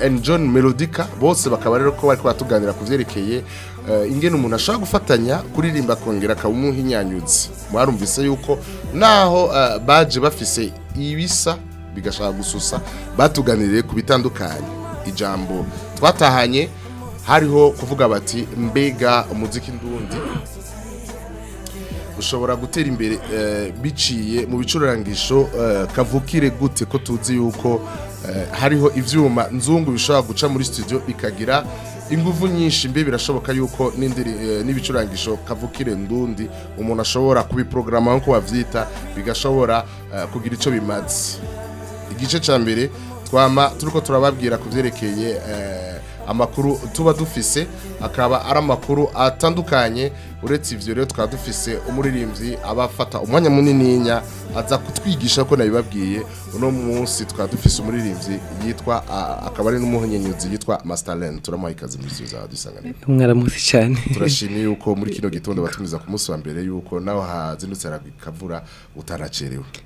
enjoni eh, melodica bose bakaba rero ko bari kuba tuganira ku byerekeye Eh, ingene umuntu ashobora gufatanya kuririmba akongera akawumuha inyanyutse mwarumvise yuko naho eh, baje bafise ibisa bigashaka gususa batuganiriye ku bitandukanye ijambo twatahanye hariho kuvuga bati mbega umuziki ndundi ushobora gutera imbere eh, biciye mu bicurangisho kavukire gute ko tuzi yuko hariho ibyuma nzungu bishobora guca muri studio bikagira inguvu nyinshi mbi birashoboka yuko eh, n'ibicurangisho kavukire ndundi umuntu ashobora kubiporogaramu nk'uko wabyita bigashobora eh, kugira icyo bimaze igice cya mbere twama turi ko turababwira ku byerekeye eh, amakuru tuba dufise akaba ari amakuru atandukanye uretse ibyo rero twaba dufise umuririmbyi aba afata umwanya munininya aza kutwigisha ko nabibabwiye uno munsi twaba dufise umuririmbyi yitwa akaba ari n'umuhunyenyuzi yitwa masitarenti turamuha ikaze muri za dusangane mwaramuzi cyane turashimiye yuko muri kino gitondo batumiza ku munsi wa mbere yuko nawe hazindutse arakavura utaracerewe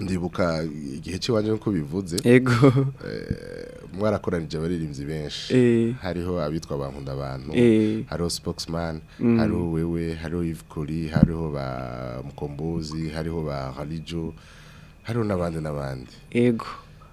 ndibuka igihe cy'iwanje nk'uko bivuze yego eh, mwarakoranije abaririmbyi benshi eh. hariho abitwa bankunda abantu eh. hariho spokesman mm. hariho wewe hariho Yves hariho ba mukombozi hariho ba Halijo hari n'abandi n'abandi yego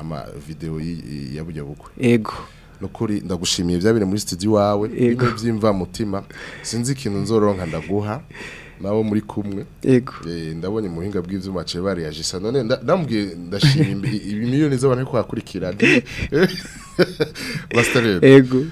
ama video yaburya bukwe yego nukuri ndagushimiye byabire muri studio wawe ibintu by'imva mutima sinzi ikintu nzoronka ndaguha nabo muri kumwe yego ndabonye muhinga bw'ivyuma ce bari yajisa none ndamubwiye ndashimye imiliyoni z'abantu ko hakurikira bastarebe yego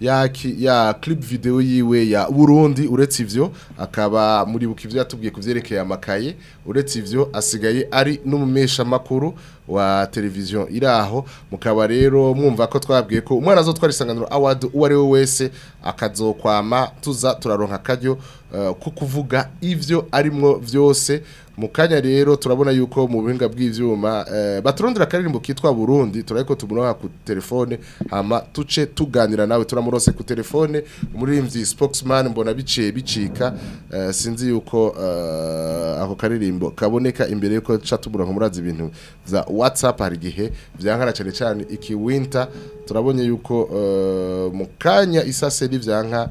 ya ya clip video yiwe ya Burundi uretse ivyo akaba muri bukivyo yatubwiye kuvyerekeye amakaye uretse ivyo asigaye ari n'umumesha makuru wa televiziyo iraho mukaba rero mwumva ko twabwiye ko umwana azotwara isanganiro award uwo ari we wese akazokwama tuza turaronka akaryo eh, ko kuvuga ivyo arimwo vyose mu kanya rero turabona yuko mu buhinga bw'ibyuma eh, baturondera akaririmbo kitwa burundi turaye ko ku telefone hama tuce tuganira nawe turamurose ku telefone umuririmbyi spokesman mbona biciye bicika eh, sinzi yuko eh, ako karirimbo kaboneka imbere yuko duca tubura nk'umurazi ibintu za whatsapp hari gihe byankara cyane cyane iki winter turabonye yuko mu kanya isaseri byanka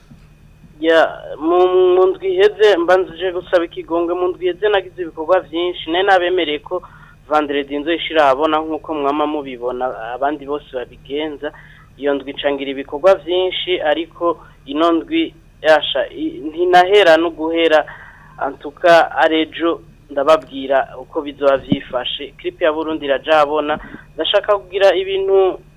ya mu ndwi heze mbanzije gusaba ikigongo mu ndwi nagize ibikorwa byinshi nayo nabemereye ko vanderedi inzu ishirabona nk'uko mwama mubibona abandi bose babigenza iyo ndwi icangira ibikorwa byinshi ariko ino ndwi yasha ntinahera no guhera antuka arejo ndababwira uko bizoba byifashe kiripe ya burundi irajya ndashaka kugira ibintu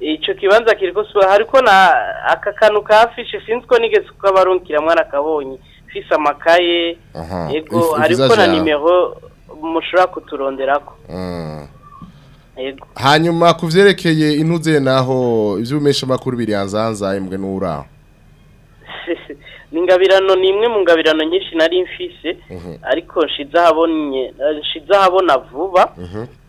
icyo kibanza kiri ko hari ko na aka kantu ka afishe sinzi ko nigeze kukabarunkira mwana akabonye ufise amakaye yego ariko na nimero mushobora kuturonderako hmm. hanyuma ku byerekeye intuze naho iby'ubumesha makuru biryanzanza imbwe n'uraho ni ingabirano ni imwe mu ngabirano nyinshi nari mfise mhm. ariko nshize ahabona vuba mhm.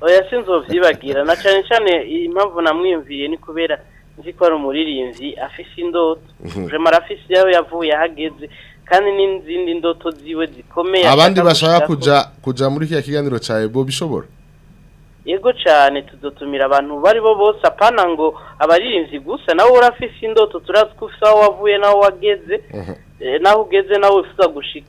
oya sinzobyibagira na cyane cyane impamvu namwiyumviye ni kubera nzi ko ari umuririmbyi afise indoto jemara uhuh. afise yawe yavuye ahageze kandi n'izindi ndoto ziwe zikomeye abandi bashaka kuja kuja muri kiriya kiganiro cyawe bo bishobora yego cyane tuzotumira abantu bari bo bose apana ngo abaririmbyi gusa nawe urafise indoto turazi aho wavuye naho wageze eh, naho ugeze nawe wifuza gushika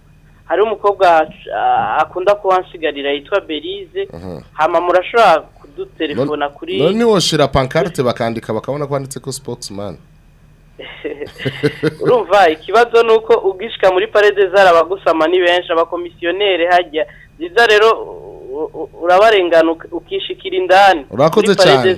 hari umukobwa ah, akunda kuhansigarira yitwa berize hano murashobora kudutelefona kuri none woshira pankarite bakandika bakabona ko handitse ko sipotisimani urumva ikibazo ni uko ubwishika muri parede zari abagusama ni benshi abakomisiyoneri hajya byiza rero urabarengana ukishikira indani urakoze cyane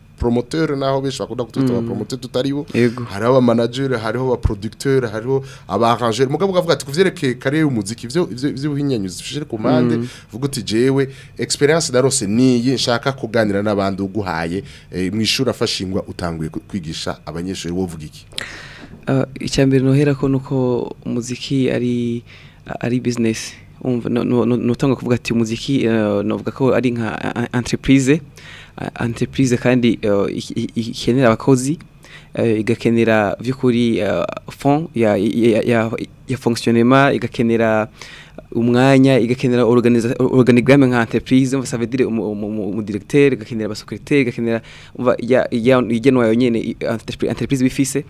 promoteur naho benshi bakunda kutwita ba tutari bo hariho aba hariho aba hariho aba mugabo ukavuga ati kuvyerekeye kare y'umuziki ivyo ivyo ku mande hmm. vuga uti jewe experience darose niyi nshaka kuganira n'abandi uguhaye eh, mwishura afashingwa utanguye kwigisha abanyeshuri bo iki eh, icya mbere nohera ko nuko umuziki ari ari business umva kuvuga ati umuziki eh, novuga ko ari nka entreprise entreprise kandi ikenera abakozi igakenera by'ukuri fond ya fonctionnement igakenera umwanya igakenera organigramme nka entreprise umva savadire umudirecteur igakenera abasekretari igakenera umva igenwa yonyene entreprise bifise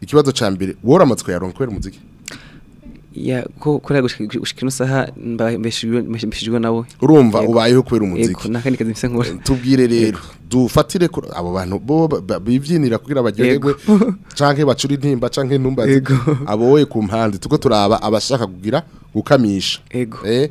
ikibazo ca mbere woramatsko yaronkera umuziki ya kuri gushika ino saha mbeshijwe nawe urumva ubayeho kubera umuziki yego nakandi kazi mfise nkora eh, tubwire rero dufatire abo bantu bo bivyinira kugira baryoherwe canke bacura intimba canke ntumbazi aboye ku mpande tuko turaba abashaka kugira gukamisha eh,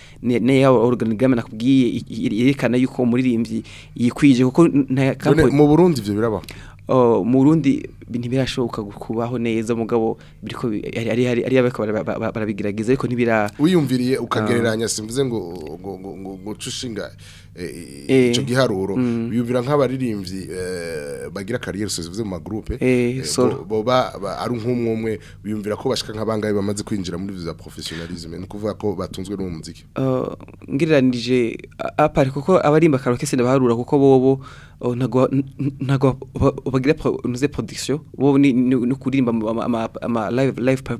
ne ya organigramme nakubwiye yerekana yuko muririmbyi yikwije kuko mu Burundi ivyo birabaho oh, mu Burundi ntibirashoboka kubaho neza mugabo biriko ari ari ari barabigirageza ariko ntibira wiyumviriye ah. ukagereranya simvuze ngo ngo ngo ngo e, e, eh. ico giharuro biyumvira mm. nk'abaririmbyi e, bagira carrière sosivuze mu magroupe eh, bo ari nk'umwe biyumvira ko bashika nk'abangaye bamaze kwinjira muri vya professionnalisme no kuvuga ko batunzwe n'umuziki oh, ngiranije apare kuko abarimba karaoke sene kuko bobo oh, ntago bagira nuze production rero wowe ni kuririmba ama live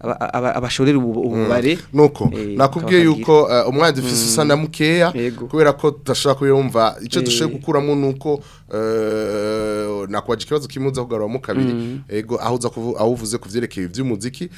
abashorera ububare hmm. nuko eh, nakubwiye yuko eh, umwanzi ufise usana hmm. mukeya kubera ko tudashaka kuyumva ico dushaka eh. gukuramo nuko nakwaje ikibazo kimuza kugarura mu kabiri hmm. ego aho uza aho uvuze kuvyerekeye ivy'umuziki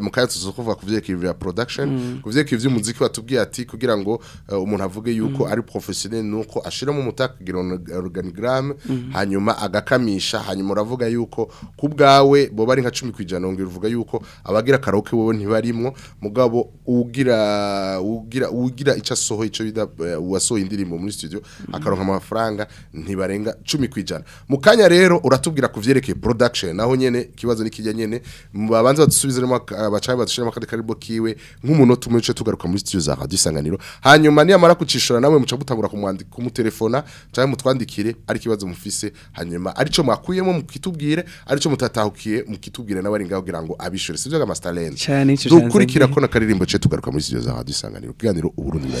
mu kanya tuzokuvuga kuvyerekeye ibya production kuvyerekeye ivy'umuziki batubwiye ati kugira ngo umuntu avuge yuko ari professionnel nuko ko ashiramo umutaka kugira organigramme hanyuma agakamisha hanyuma uravuga yuko ku bwawe bo bari nka 10 kwijana ngira uvuga yuko abagira karaoke wowe ntibarimwo mugabo ugira ugira ugira ico soho ico bida eh, wasoho indirimbo muri studio akaronka amafaranga ntibarenga 10 kwijana mukanya rero uratubwira kuvyerekeye production naho nyene kibazo nikijya nyene babanza badusubizemo abacaye badushiramo akandi karibo kiwe nk'umunota umwe tugaruka muri studio za Radio Isanganiro hanyuma niyamara kucishura nawe muca gutangura kumwandika mutelefona cyangwa mutwandikire ari kibazo mufise hanyuma arico mwakuyemo mukitubwire arico mutatahukiye mukitubwire n'abari ngaho kugira ngo abishure sivyo ga master lens dukurikira ko nakaririmbo ce tugaruka muri studio za radio isanganiro kuganiro uburundi bwa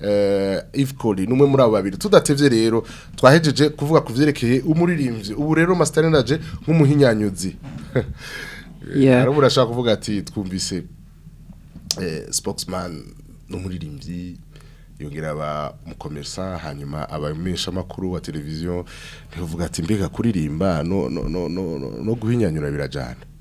eh, ivkori numwe muri abo babiri tudatevye rero twahejeje kuvuga kuvyerekeye umuririmbyi ubu rero Master Energy nk'umuhinyanyuzi eh, yeah arabura shaka kuvuga ati twumvise eh spokesman n'umuririmbyi yongera aba umukomersa hanyuma abamesha wa televiziyo ntivuga ati mbega kuririmba no no no no guhinyanyura birajana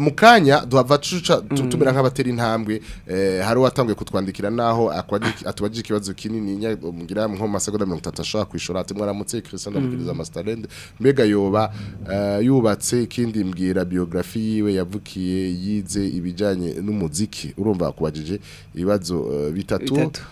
mu kanya duhava mm. tumera nk'abatera intambwe hari uwatanguye kutwandikira naho atubagije ikibazo kinini ngira nko mu masegonda mirongo itatu ashobora kwishyura ati mwaramutse Christian ndamukiriza mm. Master Land mbega yoba eh, yubatse kindi mbwira biografi yiwe yavukiye yize ibijanye n'umuziki urumva kubajije ibibazo eh, bitatu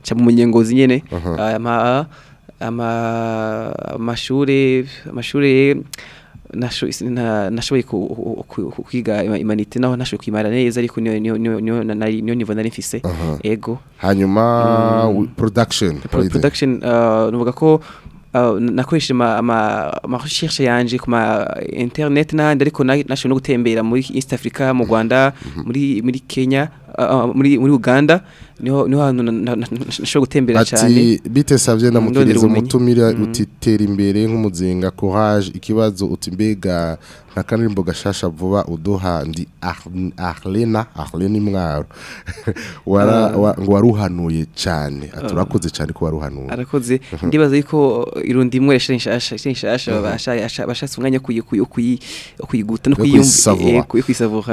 nca mu munyengozi nyine amashuri amashuri nashoboye kwiga imanite naho nashoboye kwimara neza ariko niyo nivo nari mfise ego hanyuma mm. production production uh, nuvuga ko uh, nakoresheje amarecherche yanje ku ma internet n'ahandi ariko nashoboye no gutembera muri east africa mu rwanda mhm. muri kenya muri muri Uganda niho niho hantu nashobora gutembera cyane ati bite savye namukiriza umutumira utitera imbere nk'umuzinga courage ikibazo uti mbega nka kanirimbo gashasha vuba uduha ndi Arlena Arlena imwaro wara ngo waruhanuye cyane aturakoze cyane ko waruhanuye arakoze ndibaza yuko irundi imwe reshashasha shashasha basha bashatse umwanya kuyiguta no kuyumva kuyisavura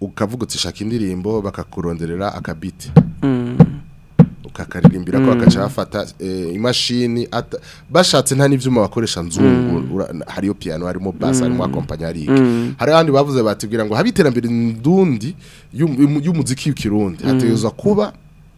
ukavuga shaka indirimbo bakakuronderera akabiti kakaririmbira ko mm. bakacafata eh, imashini bashatse nta n'ivyuma bakoresha nzungura mm. hariyo piano harimo bass harimo mm. accompagnatique hari abandi bavuze batubwira ngo habiterambere ndundi y'umuziki w'ikirundi hategezwa kuba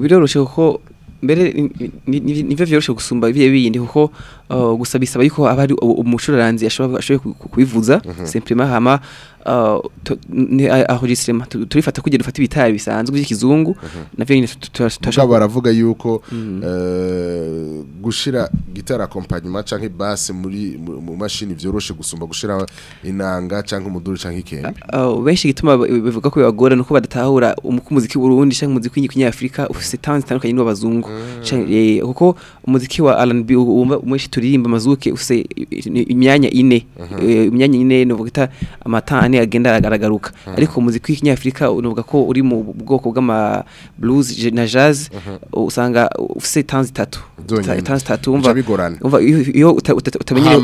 biroroshye kuko mbere nibyo byoroshye gusumba biriya bindi kuko Uh, gusa bisaba yuko abari umushuraranzi ashoboye kubivuza mhm. simplement hama uh, aho gisirema turifata kugira ufate ibitara bisanzwe by'ikizungu mhm. navyo nyine turashaka baravuga yuko mhm. uh, gushira gitara kompanyi canke bass muri mu mashini byoroshye gusumba gushira inanga canke umuduri canke ikembe benshi gituma bivuga ko bibagora nuko badatahura umuziki um, w'urundi canke umuziki w'ikinyafrika ufite talent zitandukanye n'abazungu mm. eh, kuko umuziki wa R&B wumva umweshi turirimba amazuke use imyanya ine eh, imyanya ine nuvuga amata ane agenda agaragaruka ariko muziki w'ikinyafrika nuvuga ko uri mu bwoko bw'ama blues na jazz usanga ufite tanzi tatu tanzi tatu umva iyo utamenye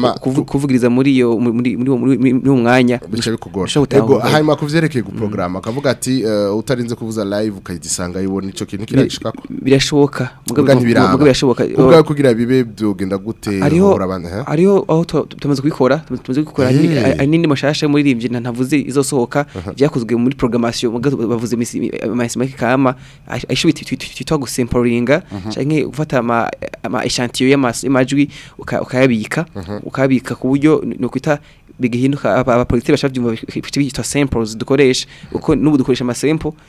kuvugiriza muri iyo muri muri mwanya hanyuma kuvyerekeye guprograma mm. akavuga ati eh, utarinze kuvuza live ukayisanga yibona ico kintu kirashikako birashoboka mugabo birashoboka oh. kugira bibe byogenda gute ariho ariho eh? aho tumaze kubikora tumaze kubikora ari n'indi mashasha muri ribye ntavuze izosohoka byakozwe uh-huh. muri Programation bavuze imisi make kama ishubita twitwa gusemporinga uh-huh. canke gufata ama echantillo y'amajwi ukayabika uh-huh. ukabika ku buryo no kwita bigihinduka abapolisi bashaka byumva bitwa samples dukoresha uko nubu dukoresha amasempo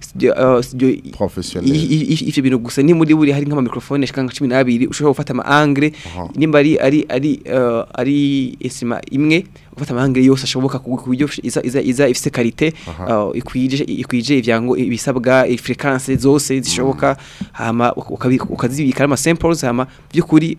studio ivyo bintu gusa ni muri buri hari nk'ama microphone ashika nka 12 ushobora gufata ama angle nimba ari ari ari ari esima imwe gufata amahanga yose ashoboka ku buryo iza iza iza ifite karite ikwije ikwije ivyango ibisabwa frequences zose zishoboka mm. hama ukazibika ama samples hama byukuri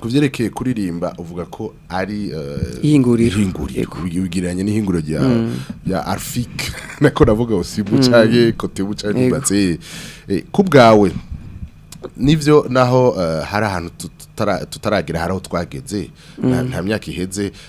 kuvyerekeye kuririmba uvuga ko ari uh, ihinguriro ubigiranye n'ihinguro rya mm. ya Arfik nako navuga usibu mm. kote bucanyi baze kubgawe n'ibyo naho eh, hari ahantu tutaragira hari aho twageze mm. nta myaka iheze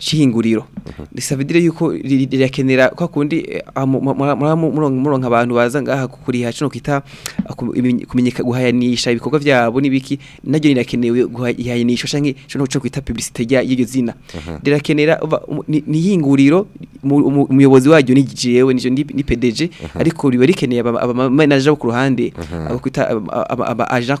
shinguriro risabidire yuko rirakenera kwa kundi eh, ah, muronka abantu baza ngaha kuriha cino kita ah, kumenyeka guhayanisha ibikorwa byabo nibiki naryo rirakenewe guhayanisha shanki cino cyo kwita publicité y'iryo zina rirakenera um, niyinguriro umuyobozi waryo ni jewe nijo ni PDG ariko riba rikeneye aba manager bo ku ruhande abo kwita aba agent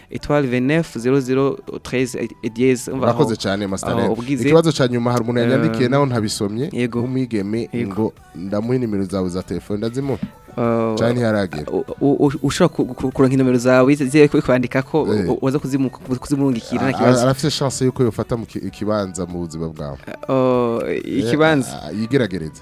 etwari venefu zero zero tereze ediyeze urakoze cyane masitare ikibazo cya nyuma hari umuntu yanyandikiye um, nawe ntabisomye nk'umwigeme ngo ndamuhe nimero zawe za telefone ndazimuha uh, cyane ntiharagera ushobora kuronka inomero zawe zizewe kwandika ko eh. waza kuzimurungikira nta kibazo arafite chance yuko yofata ikibanza mu buzima bwawe uh, ikibanza eh, ah, yigerageza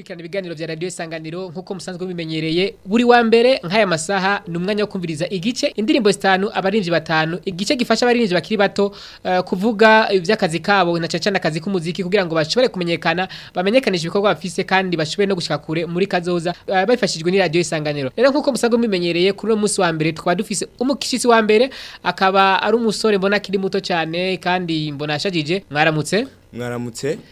kwikirana ibiganiro bya radiyo isanganiro nk'uko musanzwe mubimenyereye buri wa mbere nk'aya masaha ni umwanya wo kumviriza igice indirimbo zitanu abarinzi batanu igice gifasha abarinzi bakiri bato eh, kuvuga iby'akazi kabo na cyane akazi k'umuziki kugira ngo bashobore kumenyekana bamenyekanisha ibikorwa bafise kandi bashobore no gushika kure muri kazoza uh, ni radiyo isanganiro rero nk'uko musanzwe mubimenyereye kuri uno munsi wa mbere tukaba dufise umukishitsi wa mbere akaba ari umusore mbona akiri muto cyane kandi mbona ashajije mwaramutse mwaramutse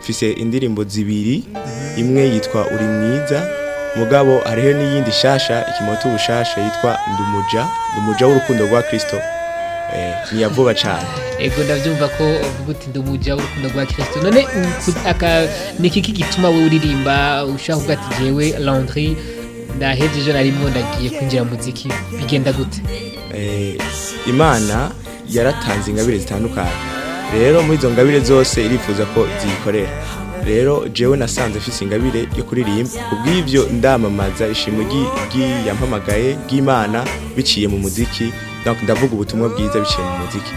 mfise indirimbo zibiri imwe yitwa uri mwiza mugabo hariho n'iyindi shasha ikimoto ubushasha yitwa ndumuja ndumuja w'urukundo rwa Kristo. Eh, ni cyane ego ndabyumva ko uvuga uti ndumuja w'urukundo rwa kirisito none ni iki gituma we uririmba ushaka kuvuga ati ngewe landry ndahebye ejo narimo ndagiye kwinjira mu muziki bigenda gute eh, imana yaratanze ingabire zitandukanye rero muri izo ngabire zose irifuza ko ziyikorera rero jewe nasanze afise ingabire yo kuririmba ubw'ibyo ndamamaza ishimo ry'iyampamagaye ry'imana biciye mu muziki ndavuga ubutumwa bwiza biciye mu muziki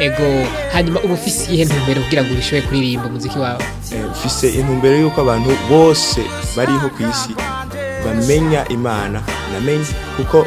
ego hanyuma uba ufise iyihe ntumbero kugira ngo urishoboye kuririmba umuziki wawe eh, ufise intumbero y'uko abantu bose bariho ku isi bamenya imana namenye kuko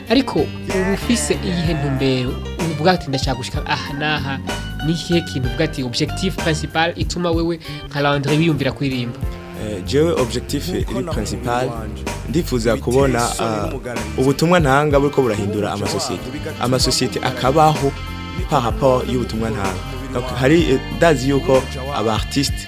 ariko ubu ufise iyihe ntumbero uvuga ati ndashaka gushyika aha n'aha ni ikihe kintu uvuga ati objectif principal ituma wewe nka landry wiyumvira kuririmba eh, jewe objectif iri principal ndifuza kubona ah, ubutumwa ntanga buriko burahindura amasosiyete amasosiyete akabaho pahapo y'ubutumwa ntanga hari eh, dazi yuko aba artiste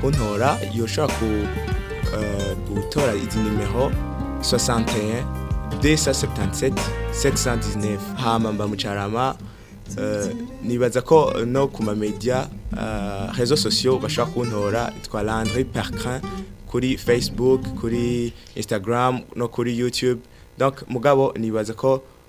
kuntora yoshobora ku gutora izi nimero 61 277 719 hama mba mucarama nibaza ko euh, no ku mamedia euh, rezo sosiyo bashobora kuntora twa landry percrin kuri facebook kuri instagram no kuri youtube donc mugabo nibaza ko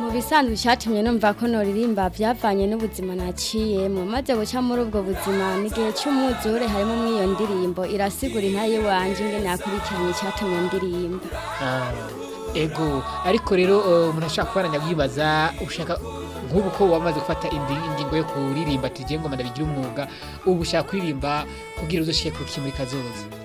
mu bisanzwe cyatumye numva ko nuririmba byavanye n'ubuzima naciyemo maze guca muri ubwo buzima ni n'igihe cy'umwuzure harimo mw'iyo ndirimbo irasigura intaye wanjye ngo nakurikiranye icyatumye ndirimba ah, ego ariko rero umuntu oh, ashaka kuba yabyibaza ushaka nk'ubu ko wamaze gufata ingingo yo kuririmba tugiye ngo ndabigira umwuga ubu ushaka kuririmba kugira uze ku kimuri kazoza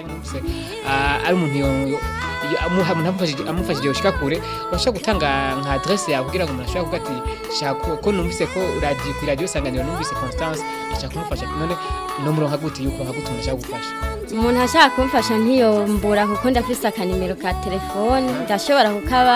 cyangwa numvise ah, ari umuntu amufashije gushika kure urashobora gutanga nka adresse yawe kugira ngo umuntu ashobora kuvuga ati shaka ko numvise ko radiyo ku radiyo sanganiro numvise constance ashaka kumufasha none nomuronka gute yuko nka gute umuntu ashaka gufasha umuntu ashaka kumfasha ntiyombura kuko ndafise akanimero ka telefone ndashobora kukaba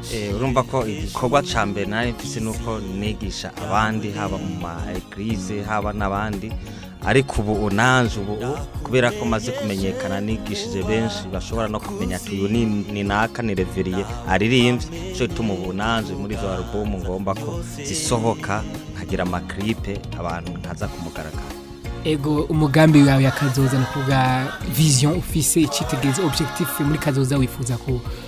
eh, urumva ko igikorwa ca mbere nari mfise nuko nigisha abandi haba mu ma haba n'abandi ariko ubu nanjye ubu kubera ko maze kumenyekana nigishije benshi bashobora no kumenya ati uyu ni naka ni reveriye aririmbye cyo ituma ubu nanjye muri izo alubumu ngomba ko zisohoka nkagira amakiripe abantu nkaza kumugaragara ego umugambi wawe akazoza kazoza ni ukuvuga vision ufise icyitegerezo objectif muri kazoza wifuza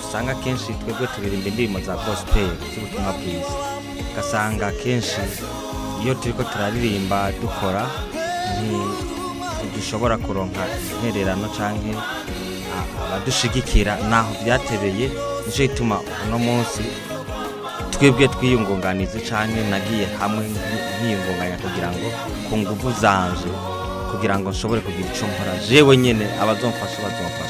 usanga akenshi twebwe turirimba indirimbo za gosiperi z'ubutumwa bwiza ugasanga akenshi iyo turi ko turaririmba dukora dushobora kuronka intererano cyangwa abadushigikira ah, ntaho byatereye nicyo gituma uno munsi twebwe twiyungunganiza cyane nagiye hamwe nkiyungunganya kugira ngo ku nguvu zanje kugira ngo nshobore kugira icyo nkora jewe nyine abazomfasha bazomfasha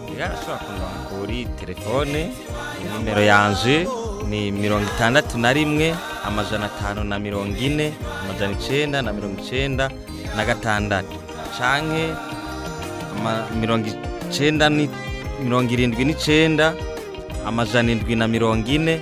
kuri telefone nimero yanje ni mirongo itandatu na rimwe amajana atanu na mirongo ine amajana icyenda na mirongo icyenda na gatandatu canke mirongo icyenda mirongo irindwi n'icyenda amajana indwi na mirongo ine